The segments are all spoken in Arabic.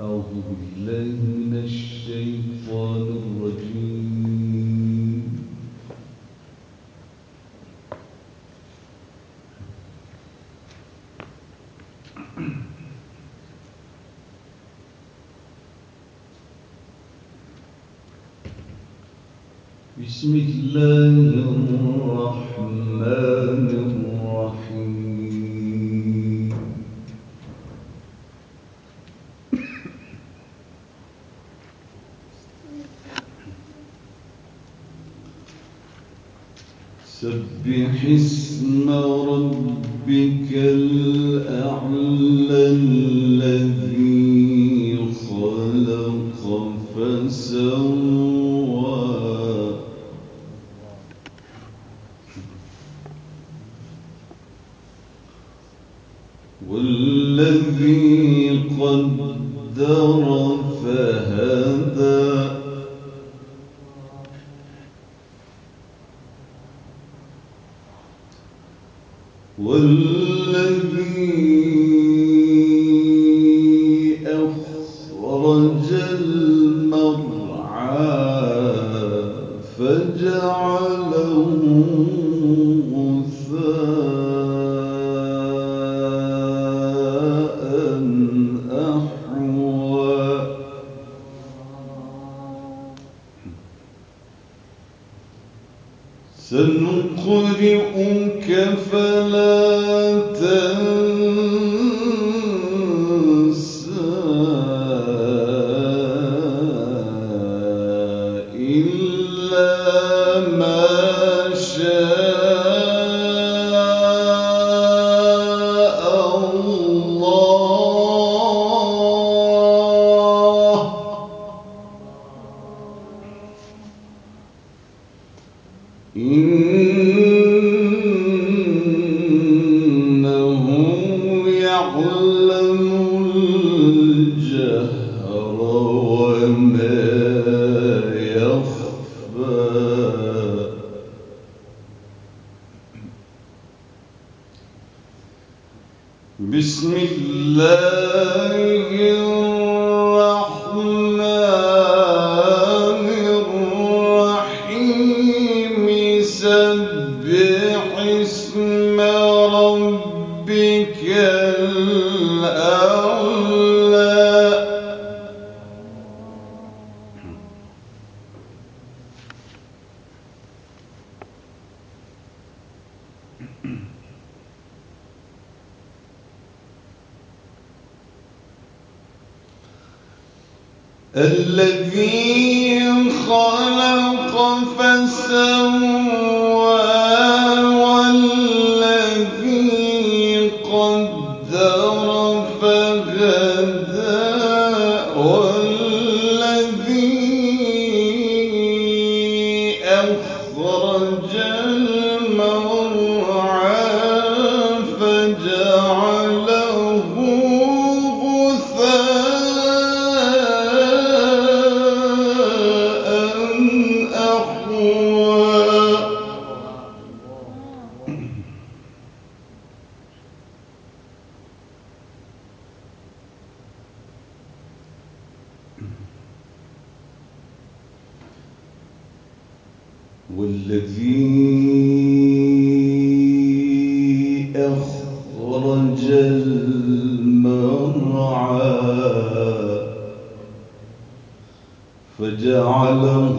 أعوذ بالله من الشيطان الرجيم. بسم الله الرحمن الرحيم. سبح اسم ربك الأعلى والذي سنقرئك فلا تنسى إلا ما شاء سبح اسم الذي خلق فسوى والذي أخرج المرعى فجعله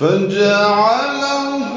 فجعله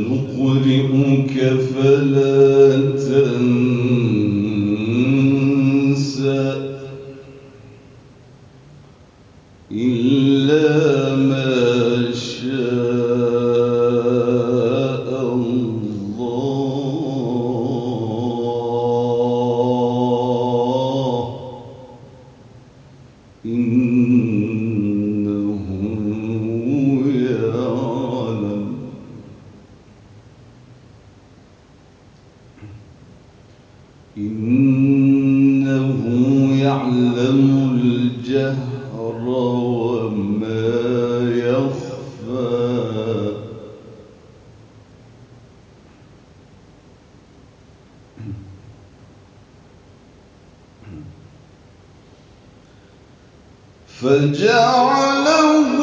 سنقرئك فلا تنسى إلا ما شاء الله. إنه فجعله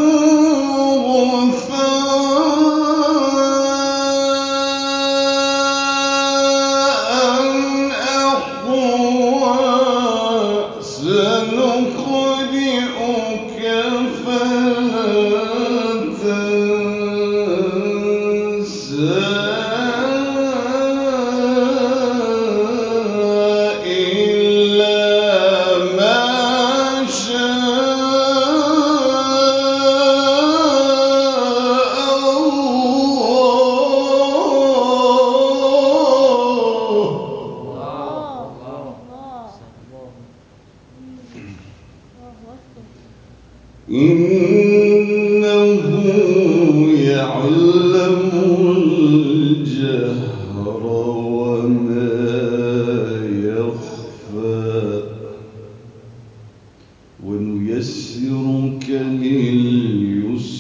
ونيسرك لليسرى.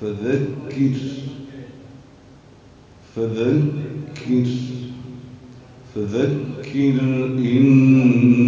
فذكر فذكر فذكر إن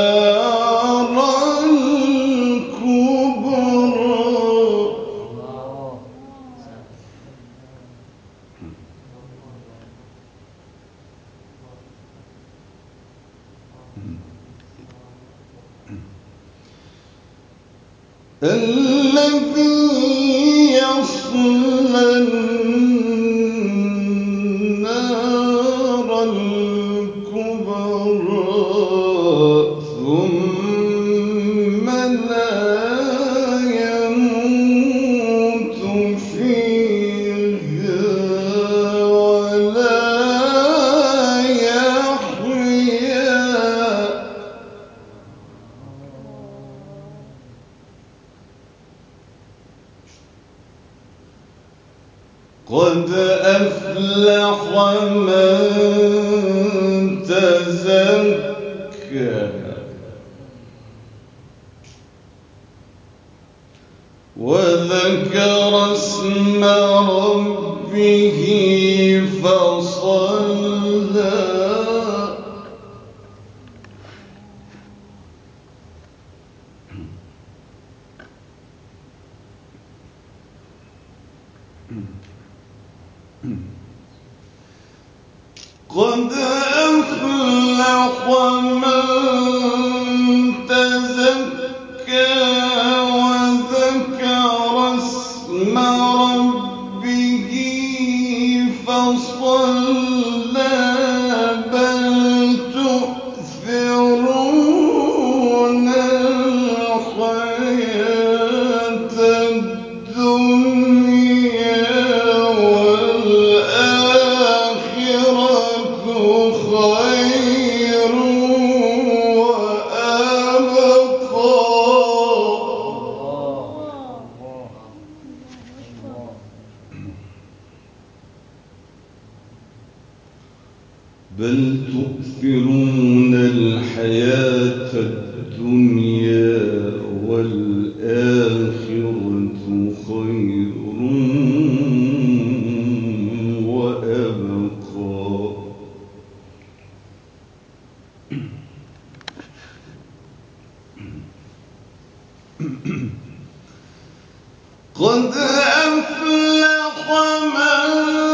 الذي يصلى وذكر اسم ربه فصلى. قد أفلح من بل تؤثرون الحياة الدنيا والآخرة خير وأبقى. قد أفلح من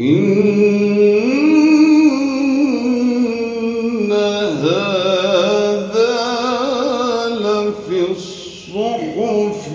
إن هذا لفي الصحف.